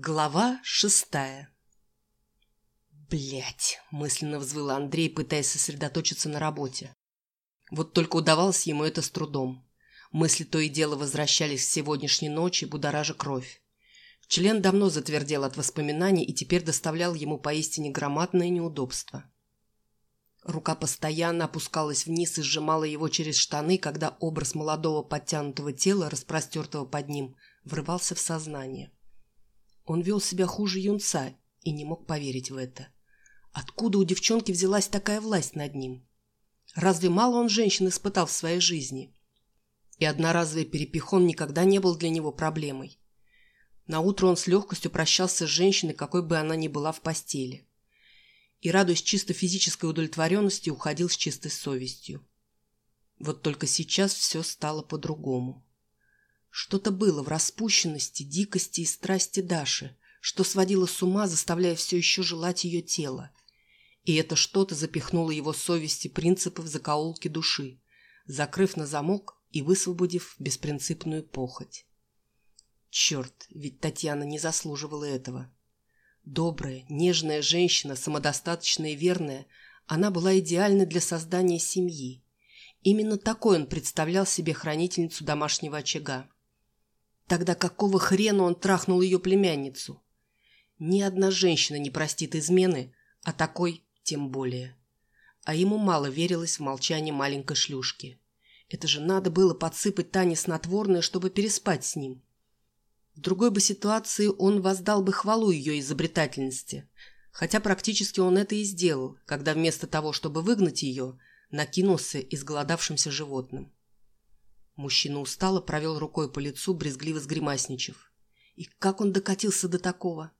Глава шестая Блять, мысленно взвыл Андрей, пытаясь сосредоточиться на работе. Вот только удавалось ему это с трудом. Мысли то и дело возвращались к сегодняшней ночи, будоража кровь. Член давно затвердел от воспоминаний и теперь доставлял ему поистине громадное неудобство. Рука постоянно опускалась вниз и сжимала его через штаны, когда образ молодого подтянутого тела, распростертого под ним, врывался в сознание. Он вел себя хуже юнца и не мог поверить в это. Откуда у девчонки взялась такая власть над ним? Разве мало он женщин испытал в своей жизни? И одноразовый перепихон никогда не был для него проблемой. На утро он с легкостью прощался с женщиной, какой бы она ни была в постели. И, радуясь чисто физической удовлетворенности, уходил с чистой совестью. Вот только сейчас все стало по-другому. Что-то было в распущенности, дикости и страсти Даши, что сводило с ума, заставляя все еще желать ее тела. И это что-то запихнуло его совести принципы в закоулки души, закрыв на замок и высвободив беспринципную похоть. Черт, ведь Татьяна не заслуживала этого. Добрая, нежная женщина, самодостаточная и верная, она была идеальна для создания семьи. Именно такой он представлял себе хранительницу домашнего очага. Тогда какого хрена он трахнул ее племянницу? Ни одна женщина не простит измены, а такой тем более. А ему мало верилось в молчание маленькой шлюшки. Это же надо было подсыпать Тане снотворное, чтобы переспать с ним. В другой бы ситуации он воздал бы хвалу ее изобретательности, хотя практически он это и сделал, когда вместо того, чтобы выгнать ее, накинулся изголодавшимся животным. Мужчина устало провел рукой по лицу, брезгливо сгримасничав. И как он докатился до такого?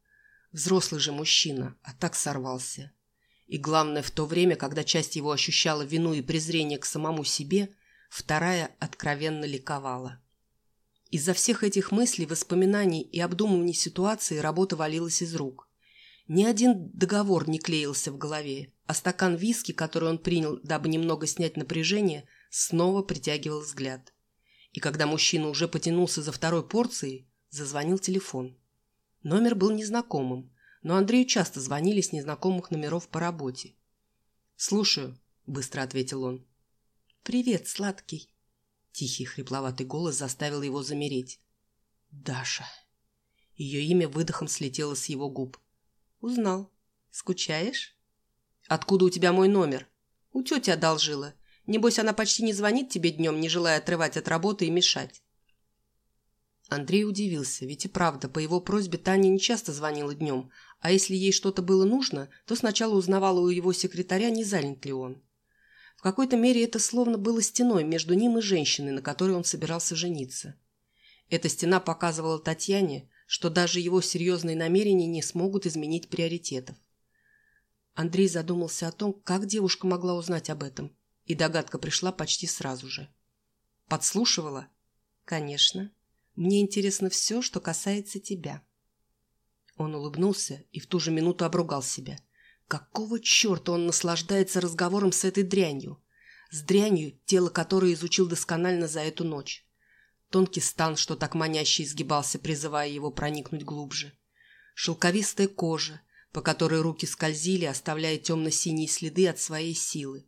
Взрослый же мужчина, а так сорвался. И главное, в то время, когда часть его ощущала вину и презрение к самому себе, вторая откровенно ликовала. Из-за всех этих мыслей, воспоминаний и обдумываний ситуации работа валилась из рук. Ни один договор не клеился в голове, а стакан виски, который он принял, дабы немного снять напряжение, снова притягивал взгляд. И когда мужчина уже потянулся за второй порцией, зазвонил телефон. Номер был незнакомым, но Андрею часто звонили с незнакомых номеров по работе. «Слушаю», — быстро ответил он. «Привет, сладкий». Тихий хрипловатый голос заставил его замереть. «Даша». Ее имя выдохом слетело с его губ. «Узнал. Скучаешь?» «Откуда у тебя мой номер?» «У тети одолжила. Небось, она почти не звонит тебе днем, не желая отрывать от работы и мешать». Андрей удивился, ведь и правда, по его просьбе Таня не часто звонила днем, а если ей что-то было нужно, то сначала узнавала у его секретаря, не занят ли он. В какой-то мере это словно было стеной между ним и женщиной, на которой он собирался жениться. Эта стена показывала Татьяне, что даже его серьезные намерения не смогут изменить приоритетов. Андрей задумался о том, как девушка могла узнать об этом, и догадка пришла почти сразу же. «Подслушивала?» «Конечно. Мне интересно все, что касается тебя». Он улыбнулся и в ту же минуту обругал себя. Какого черта он наслаждается разговором с этой дрянью? С дрянью, тело которой изучил досконально за эту ночь. Тонкий стан, что так маняще изгибался, призывая его проникнуть глубже. Шелковистая кожа, по которой руки скользили, оставляя темно-синие следы от своей силы.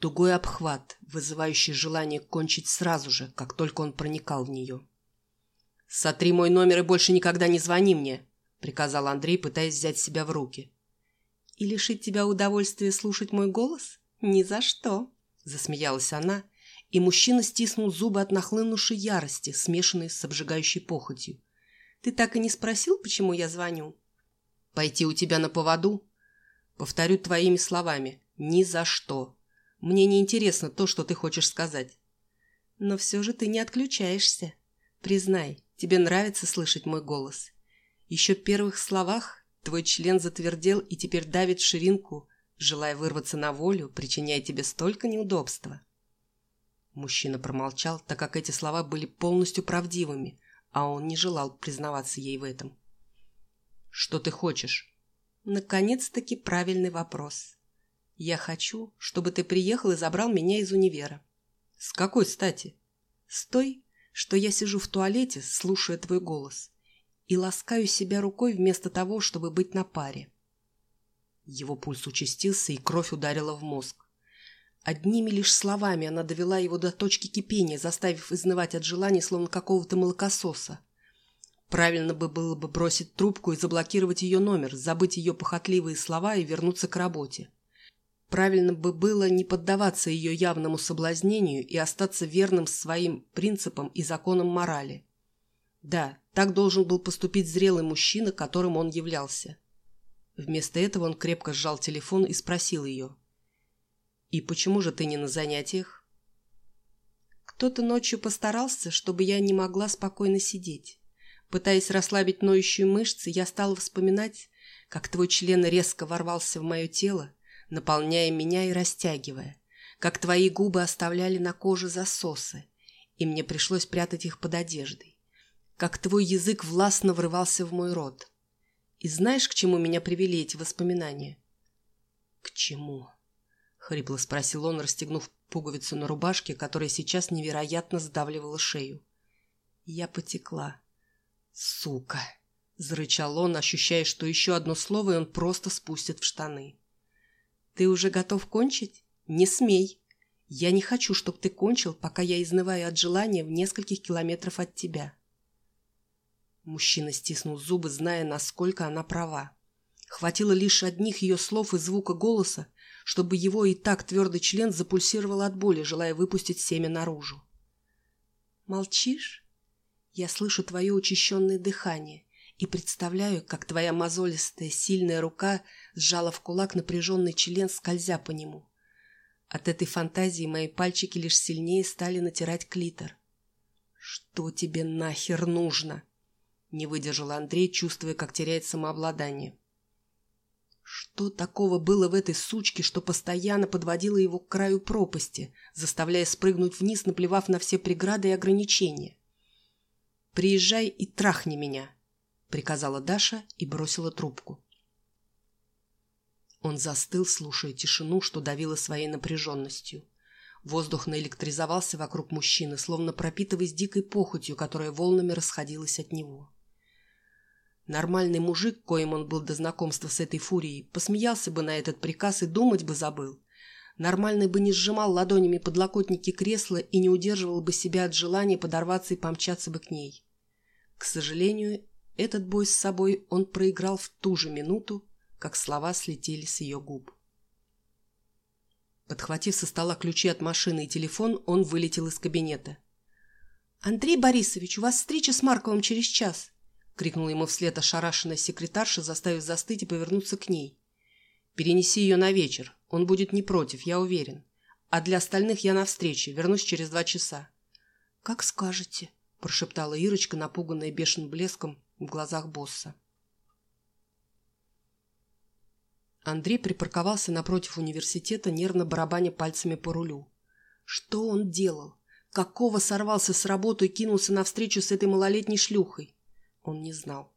Тугой обхват, вызывающий желание кончить сразу же, как только он проникал в нее. «Сотри мой номер и больше никогда не звони мне!» — приказал Андрей, пытаясь взять себя в руки. «И лишить тебя удовольствия слушать мой голос? Ни за что!» — засмеялась она, и мужчина стиснул зубы от нахлынувшей ярости, смешанной с обжигающей похотью. «Ты так и не спросил, почему я звоню?» «Пойти у тебя на поводу?» «Повторю твоими словами. Ни за что. Мне не интересно то, что ты хочешь сказать». «Но все же ты не отключаешься. Признай, тебе нравится слышать мой голос. Еще в первых словах твой член затвердел и теперь давит ширинку, желая вырваться на волю, причиняя тебе столько неудобства. Мужчина промолчал, так как эти слова были полностью правдивыми, а он не желал признаваться ей в этом. «Что ты хочешь?» «Наконец-таки правильный вопрос. Я хочу, чтобы ты приехал и забрал меня из универа». «С какой стати?» «С той, что я сижу в туалете, слушая твой голос и ласкаю себя рукой вместо того, чтобы быть на паре. Его пульс участился, и кровь ударила в мозг. Одними лишь словами она довела его до точки кипения, заставив изнывать от желания, словно какого-то молокососа. Правильно бы было бы бросить трубку и заблокировать ее номер, забыть ее похотливые слова и вернуться к работе. Правильно бы было не поддаваться ее явному соблазнению и остаться верным своим принципам и законам морали. Да, так должен был поступить зрелый мужчина, которым он являлся. Вместо этого он крепко сжал телефон и спросил ее. «И почему же ты не на занятиях?» «Кто-то ночью постарался, чтобы я не могла спокойно сидеть. Пытаясь расслабить ноющие мышцы, я стала вспоминать, как твой член резко ворвался в мое тело, наполняя меня и растягивая, как твои губы оставляли на коже засосы, и мне пришлось прятать их под одеждой, как твой язык властно врывался в мой рот. И знаешь, к чему меня привели эти воспоминания? — К чему? — хрипло спросил он, расстегнув пуговицу на рубашке, которая сейчас невероятно сдавливала шею. Я потекла. «Сука!» — зарычал он, ощущая, что еще одно слово, и он просто спустит в штаны. «Ты уже готов кончить? Не смей! Я не хочу, чтобы ты кончил, пока я изнываю от желания в нескольких километров от тебя». Мужчина стиснул зубы, зная, насколько она права. Хватило лишь одних ее слов и звука голоса, чтобы его и так твердый член запульсировал от боли, желая выпустить семя наружу. «Молчишь?» Я слышу твое учащенное дыхание и представляю, как твоя мозолистая, сильная рука сжала в кулак напряженный член, скользя по нему. От этой фантазии мои пальчики лишь сильнее стали натирать клитор. «Что тебе нахер нужно?» Не выдержал Андрей, чувствуя, как теряет самообладание. Что такого было в этой сучке, что постоянно подводило его к краю пропасти, заставляя спрыгнуть вниз, наплевав на все преграды и ограничения? «Приезжай и трахни меня», — приказала Даша и бросила трубку. Он застыл, слушая тишину, что давило своей напряженностью. Воздух наэлектризовался вокруг мужчины, словно пропитываясь дикой похотью, которая волнами расходилась от него. Нормальный мужик, коим он был до знакомства с этой фурией, посмеялся бы на этот приказ и думать бы забыл. Нормальный бы не сжимал ладонями подлокотники кресла и не удерживал бы себя от желания подорваться и помчаться бы к ней. К сожалению, этот бой с собой он проиграл в ту же минуту, как слова слетели с ее губ. Подхватив со стола ключи от машины и телефон, он вылетел из кабинета. «Андрей Борисович, у вас встреча с Марковым через час!» — крикнула ему вслед ошарашенная секретарша, заставив застыть и повернуться к ней. «Перенеси ее на вечер. Он будет не против, я уверен. А для остальных я на встрече. Вернусь через два часа». «Как скажете», — прошептала Ирочка, напуганная бешеным блеском в глазах босса. Андрей припарковался напротив университета, нервно барабаня пальцами по рулю. Что он делал? Какого сорвался с работы и кинулся навстречу с этой малолетней шлюхой? Он не знал.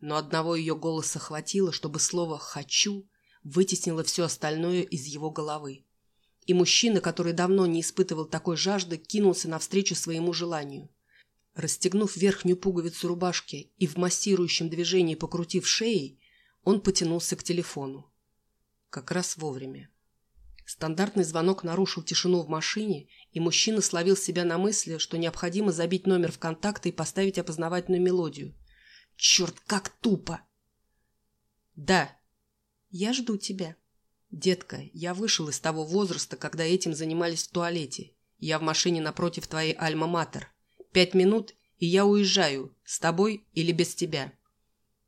Но одного ее голоса хватило, чтобы слово «хочу» вытеснило все остальное из его головы. И мужчина, который давно не испытывал такой жажды, кинулся навстречу своему желанию. Расстегнув верхнюю пуговицу рубашки и в массирующем движении покрутив шеей, он потянулся к телефону. Как раз вовремя. Стандартный звонок нарушил тишину в машине, и мужчина словил себя на мысли, что необходимо забить номер в контакты и поставить опознавательную мелодию. «Черт, как тупо!» «Да», я жду тебя. Детка, я вышел из того возраста, когда этим занимались в туалете. Я в машине напротив твоей альма-матер. Пять минут, и я уезжаю. С тобой или без тебя.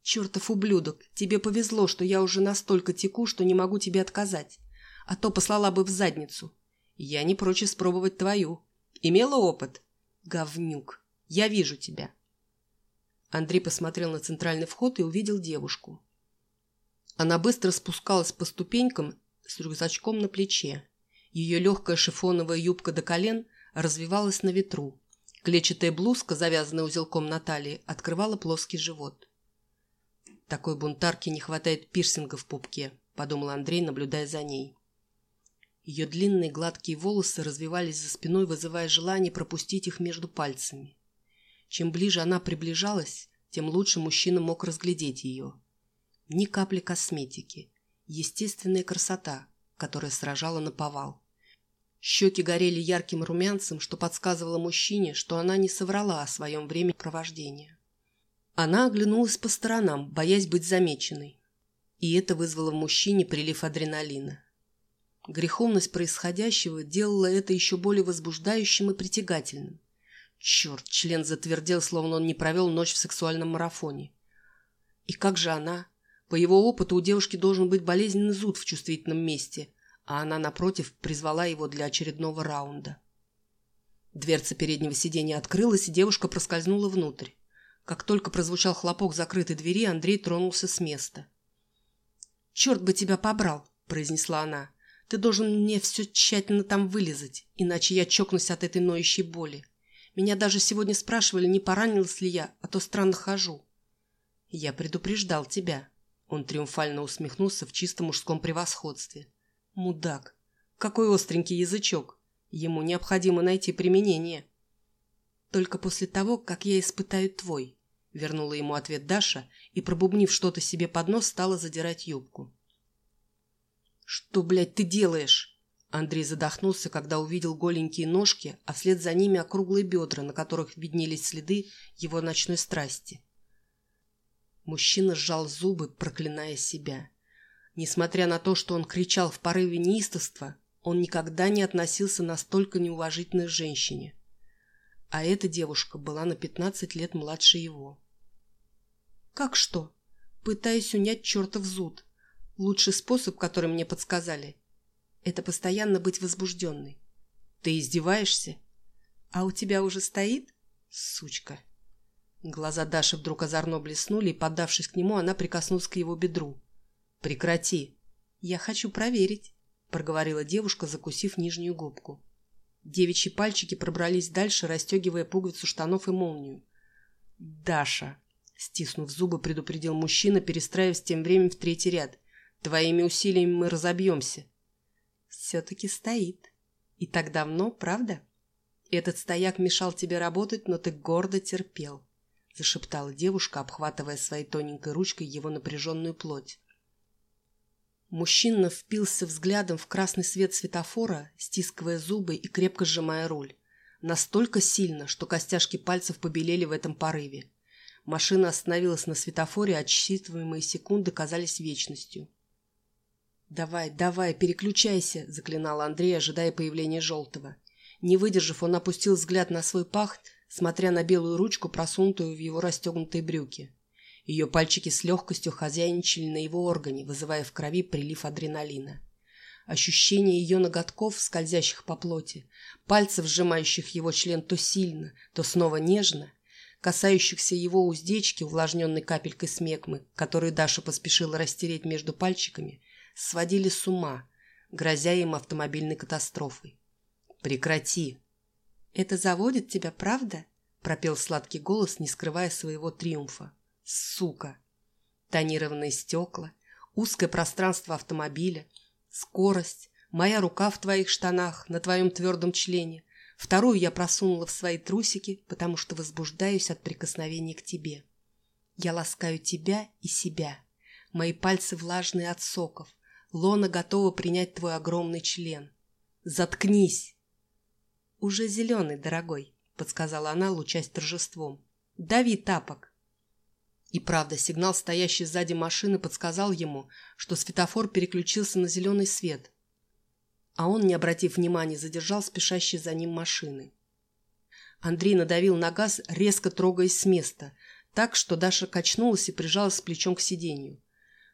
Чертов ублюдок, тебе повезло, что я уже настолько теку, что не могу тебе отказать. А то послала бы в задницу. Я не прочь испробовать твою. Имела опыт? Говнюк. Я вижу тебя. Андрей посмотрел на центральный вход и увидел девушку. Она быстро спускалась по ступенькам с рюкзачком на плече. Ее легкая шифоновая юбка до колен развивалась на ветру. Клетчатая блузка, завязанная узелком на талии, открывала плоский живот. «Такой бунтарке не хватает пирсинга в пупке», — подумал Андрей, наблюдая за ней. Ее длинные гладкие волосы развивались за спиной, вызывая желание пропустить их между пальцами. Чем ближе она приближалась, тем лучше мужчина мог разглядеть ее. Ни капли косметики. Естественная красота, которая сражала на повал. Щеки горели ярким румянцем, что подсказывало мужчине, что она не соврала о своем времяпровождении. Она оглянулась по сторонам, боясь быть замеченной. И это вызвало в мужчине прилив адреналина. Греховность происходящего делала это еще более возбуждающим и притягательным. Черт, член затвердел, словно он не провел ночь в сексуальном марафоне. И как же она? По его опыту у девушки должен быть болезненный зуд в чувствительном месте, а она, напротив, призвала его для очередного раунда. Дверца переднего сиденья открылась, и девушка проскользнула внутрь. Как только прозвучал хлопок закрытой двери, Андрей тронулся с места. «Черт бы тебя побрал!» – произнесла она. Ты должен мне все тщательно там вылезать, иначе я чокнусь от этой ноющей боли. Меня даже сегодня спрашивали, не поранилась ли я, а то странно хожу. Я предупреждал тебя. Он триумфально усмехнулся в чисто мужском превосходстве. Мудак. Какой остренький язычок. Ему необходимо найти применение. Только после того, как я испытаю твой. Вернула ему ответ Даша и, пробубнив что-то себе под нос, стала задирать юбку. «Что, блядь, ты делаешь?» Андрей задохнулся, когда увидел голенькие ножки, а вслед за ними округлые бедра, на которых виднелись следы его ночной страсти. Мужчина сжал зубы, проклиная себя. Несмотря на то, что он кричал в порыве неистовства, он никогда не относился настолько неуважительно к женщине. А эта девушка была на пятнадцать лет младше его. «Как что?» Пытаясь унять чертов зуд. Лучший способ, который мне подсказали, это постоянно быть возбужденной. Ты издеваешься? А у тебя уже стоит? Сучка. Глаза Даши вдруг озорно блеснули, и, поддавшись к нему, она прикоснулась к его бедру. «Прекрати!» «Я хочу проверить», — проговорила девушка, закусив нижнюю губку. Девичьи пальчики пробрались дальше, расстегивая пуговицу штанов и молнию. «Даша!» — стиснув зубы, предупредил мужчина, перестраиваясь тем временем в третий ряд. Твоими усилиями мы разобьемся. Все-таки стоит. И так давно, правда? Этот стояк мешал тебе работать, но ты гордо терпел, зашептала девушка, обхватывая своей тоненькой ручкой его напряженную плоть. Мужчина впился взглядом в красный свет светофора, стискивая зубы и крепко сжимая руль. Настолько сильно, что костяшки пальцев побелели в этом порыве. Машина остановилась на светофоре, а отсчитываемые секунды казались вечностью. «Давай, давай, переключайся!» – заклинал Андрей, ожидая появления Желтого. Не выдержав, он опустил взгляд на свой пах, смотря на белую ручку, просунутую в его расстегнутые брюки. Ее пальчики с легкостью хозяйничали на его органе, вызывая в крови прилив адреналина. Ощущение ее ноготков, скользящих по плоти, пальцев, сжимающих его член то сильно, то снова нежно, касающихся его уздечки, увлажненной капелькой смекмы, которую Даша поспешила растереть между пальчиками, сводили с ума, грозя им автомобильной катастрофой. «Прекрати!» «Это заводит тебя, правда?» – пропел сладкий голос, не скрывая своего триумфа. «Сука!» Тонированные стекла, узкое пространство автомобиля, скорость, моя рука в твоих штанах, на твоем твердом члене. Вторую я просунула в свои трусики, потому что возбуждаюсь от прикосновения к тебе. Я ласкаю тебя и себя. Мои пальцы влажные от соков. Лона готова принять твой огромный член. Заткнись!» «Уже зеленый, дорогой», — подсказала она, лучась торжеством. «Дави тапок». И правда, сигнал, стоящий сзади машины, подсказал ему, что светофор переключился на зеленый свет. А он, не обратив внимания, задержал спешащие за ним машины. Андрей надавил на газ, резко трогаясь с места, так, что Даша качнулась и прижалась плечом к сиденью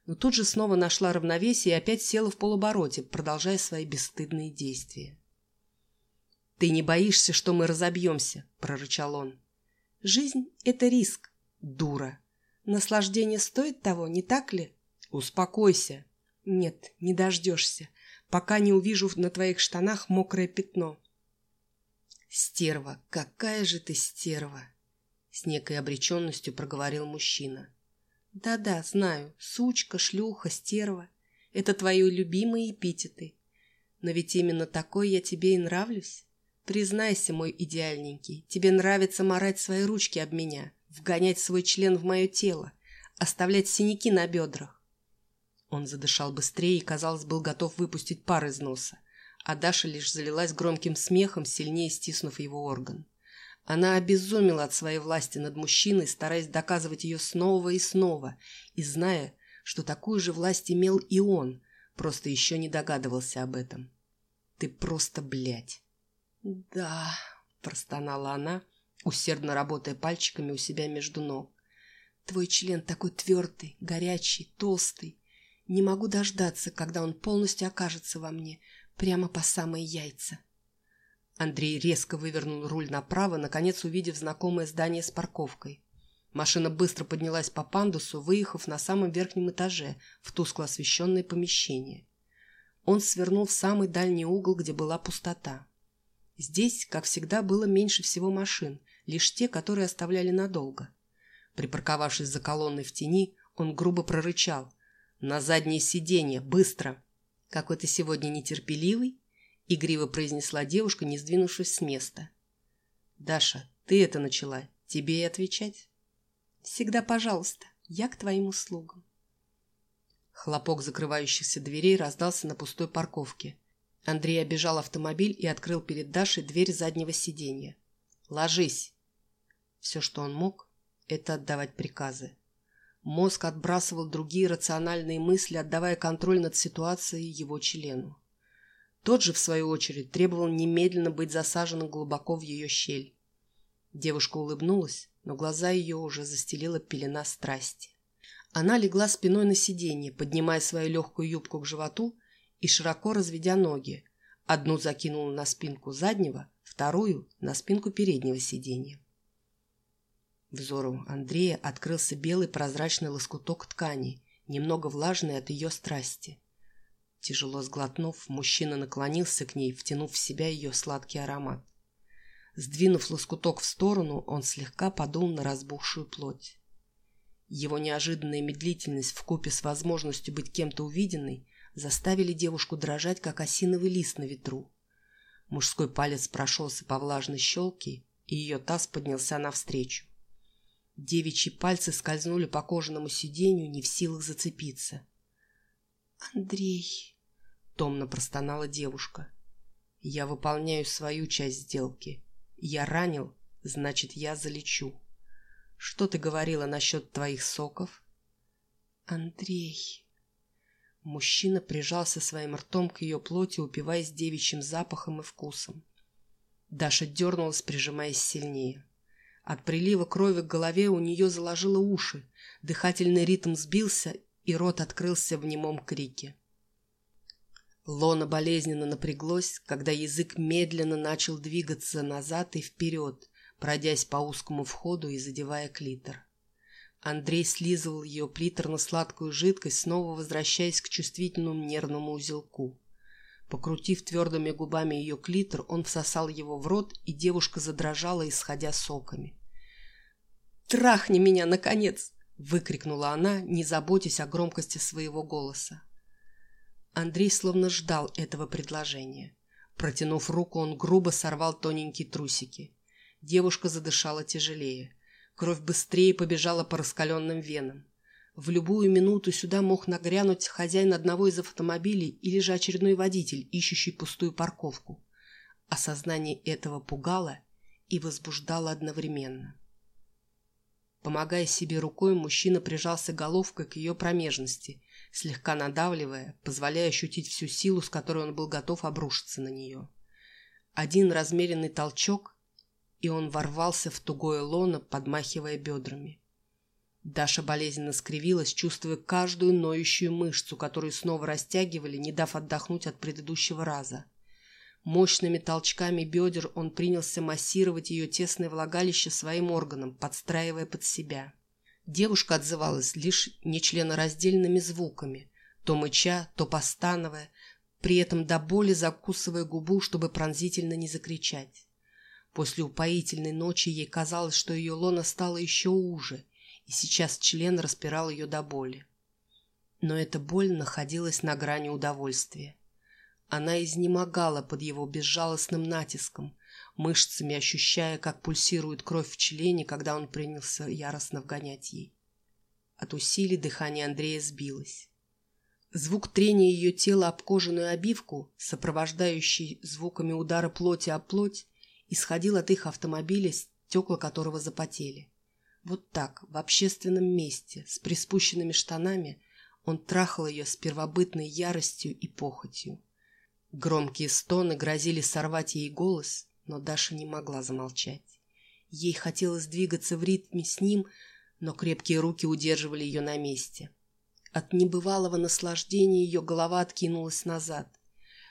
но тут же снова нашла равновесие и опять села в полобороте, продолжая свои бесстыдные действия. «Ты не боишься, что мы разобьемся?» – прорычал он. «Жизнь – это риск, дура. Наслаждение стоит того, не так ли?» «Успокойся». «Нет, не дождешься, пока не увижу на твоих штанах мокрое пятно». «Стерва, какая же ты стерва!» С некой обреченностью проговорил мужчина. Да-да, знаю, сучка, шлюха, стерва. Это твои любимые эпитеты. Но ведь именно такой я тебе и нравлюсь. Признайся, мой идеальненький, тебе нравится морать свои ручки об меня, вгонять свой член в мое тело, оставлять синяки на бедрах. Он задышал быстрее и, казалось, был готов выпустить пар из носа, а Даша лишь залилась громким смехом, сильнее стиснув его орган. Она обезумела от своей власти над мужчиной, стараясь доказывать ее снова и снова, и зная, что такую же власть имел и он, просто еще не догадывался об этом. «Ты просто блядь!» «Да», – простонала она, усердно работая пальчиками у себя между ног. «Твой член такой твердый, горячий, толстый. Не могу дождаться, когда он полностью окажется во мне, прямо по самые яйца». Андрей резко вывернул руль направо, наконец увидев знакомое здание с парковкой. Машина быстро поднялась по пандусу, выехав на самом верхнем этаже в тускло освещенное помещение. Он свернул в самый дальний угол, где была пустота. Здесь, как всегда, было меньше всего машин, лишь те, которые оставляли надолго. Припарковавшись за колонной в тени, он грубо прорычал. «На заднее сиденье! Быстро!» «Какой ты сегодня нетерпеливый!» — игриво произнесла девушка, не сдвинувшись с места. «Даша, ты это начала. Тебе и отвечать?» «Всегда пожалуйста. Я к твоим услугам». Хлопок закрывающихся дверей раздался на пустой парковке. Андрей обежал автомобиль и открыл перед Дашей дверь заднего сиденья. «Ложись!» Все, что он мог, это отдавать приказы. Мозг отбрасывал другие рациональные мысли, отдавая контроль над ситуацией его члену. Тот же, в свою очередь, требовал немедленно быть засаженным глубоко в ее щель. Девушка улыбнулась, но глаза ее уже застелила пелена страсти. Она легла спиной на сиденье, поднимая свою легкую юбку к животу и широко разведя ноги. Одну закинула на спинку заднего, вторую – на спинку переднего сиденья. Взору Андрея открылся белый прозрачный лоскуток ткани, немного влажный от ее страсти. Тяжело сглотнув, мужчина наклонился к ней, втянув в себя ее сладкий аромат. Сдвинув лоскуток в сторону, он слегка подул на разбухшую плоть. Его неожиданная медлительность вкупе с возможностью быть кем-то увиденной заставили девушку дрожать, как осиновый лист на ветру. Мужской палец прошелся по влажной щелке, и ее таз поднялся навстречу. Девичьи пальцы скользнули по кожаному сиденью, не в силах зацепиться. «Андрей!» — томно простонала девушка. «Я выполняю свою часть сделки. Я ранил, значит, я залечу. Что ты говорила насчет твоих соков?» «Андрей...» Мужчина прижался своим ртом к ее плоти, упиваясь девичьим запахом и вкусом. Даша дернулась, прижимаясь сильнее. От прилива крови к голове у нее заложило уши, дыхательный ритм сбился, и рот открылся в немом крике. Лона болезненно напряглось, когда язык медленно начал двигаться назад и вперед, пройдясь по узкому входу и задевая клитор. Андрей слизывал ее плиторно-сладкую жидкость, снова возвращаясь к чувствительному нервному узелку. Покрутив твердыми губами ее клитор, он всосал его в рот, и девушка задрожала, исходя соками. «Трахни меня, наконец!» — выкрикнула она, не заботясь о громкости своего голоса. Андрей словно ждал этого предложения. Протянув руку, он грубо сорвал тоненькие трусики. Девушка задышала тяжелее. Кровь быстрее побежала по раскаленным венам. В любую минуту сюда мог нагрянуть хозяин одного из автомобилей или же очередной водитель, ищущий пустую парковку. Осознание этого пугало и возбуждало одновременно. Помогая себе рукой, мужчина прижался головкой к ее промежности слегка надавливая, позволяя ощутить всю силу, с которой он был готов обрушиться на нее. Один размеренный толчок, и он ворвался в тугое лоно, подмахивая бедрами. Даша болезненно скривилась, чувствуя каждую ноющую мышцу, которую снова растягивали, не дав отдохнуть от предыдущего раза. Мощными толчками бедер он принялся массировать ее тесное влагалище своим органом, подстраивая под себя. Девушка отзывалась лишь нечленораздельными звуками, то мыча, то постановая, при этом до боли закусывая губу, чтобы пронзительно не закричать. После упоительной ночи ей казалось, что ее лона стала еще уже, и сейчас член распирал ее до боли. Но эта боль находилась на грани удовольствия. Она изнемогала под его безжалостным натиском. мышцами ощущая, как пульсирует кровь в члене, когда он принялся яростно вгонять ей. От усилий дыхание Андрея сбилось. Звук трения ее тела об кожаную обивку, сопровождающий звуками удара плоти о плоть, исходил от их автомобиля, стекла которого запотели. Вот так, в общественном месте, с приспущенными штанами, он трахал ее с первобытной яростью и похотью. Громкие стоны грозили сорвать ей голос, но Даша не могла замолчать. Ей хотелось двигаться в ритме с ним, но крепкие руки удерживали ее на месте. От небывалого наслаждения ее голова откинулась назад.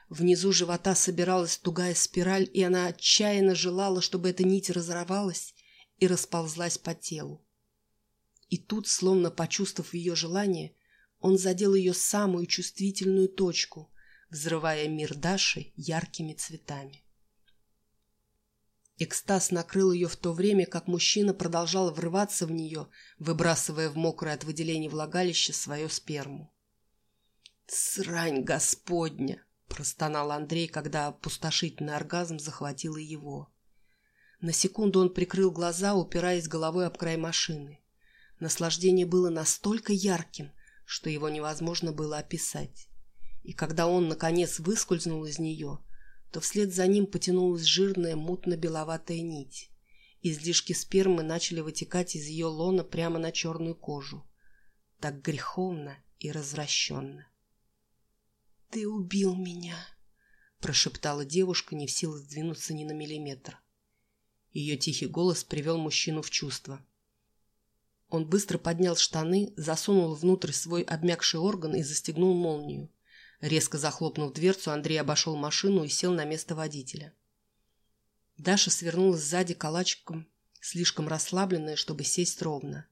Внизу живота собиралась тугая спираль, и она отчаянно желала, чтобы эта нить разорвалась и расползлась по телу. И тут, словно почувствовав ее желание, он задел ее самую чувствительную точку, взрывая мир Даши яркими цветами. Экстаз накрыл ее в то время, как мужчина продолжал врываться в нее, выбрасывая в мокрое от выделений влагалище свою сперму. «Срань господня!» – простонал Андрей, когда опустошительный оргазм захватил его. На секунду он прикрыл глаза, упираясь головой об край машины. Наслаждение было настолько ярким, что его невозможно было описать. И когда он, наконец, выскользнул из нее – то вслед за ним потянулась жирная мутно-беловатая нить. Излишки спермы начали вытекать из ее лона прямо на черную кожу. Так греховно и развращенно. «Ты убил меня!» – прошептала девушка, не в силах сдвинуться ни на миллиметр. Ее тихий голос привел мужчину в чувство. Он быстро поднял штаны, засунул внутрь свой обмякший орган и застегнул молнию. Резко захлопнув дверцу, Андрей обошел машину и сел на место водителя. Даша свернулась сзади калачиком, слишком расслабленная, чтобы сесть ровно.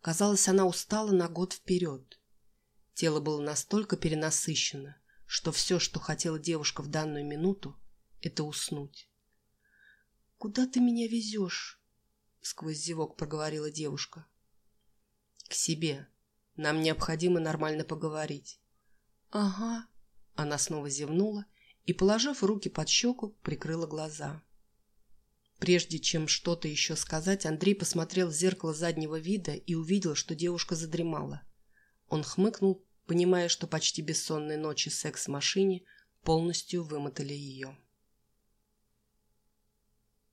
Казалось, она устала на год вперед. Тело было настолько перенасыщено, что все, что хотела девушка в данную минуту, это уснуть. «Куда ты меня везешь?» — сквозь зевок проговорила девушка. «К себе. Нам необходимо нормально поговорить». «Ага». Она снова зевнула и, положив руки под щеку, прикрыла глаза. Прежде чем что-то еще сказать, Андрей посмотрел в зеркало заднего вида и увидел, что девушка задремала. Он хмыкнул, понимая, что почти бессонные ночи секс в машине полностью вымотали ее.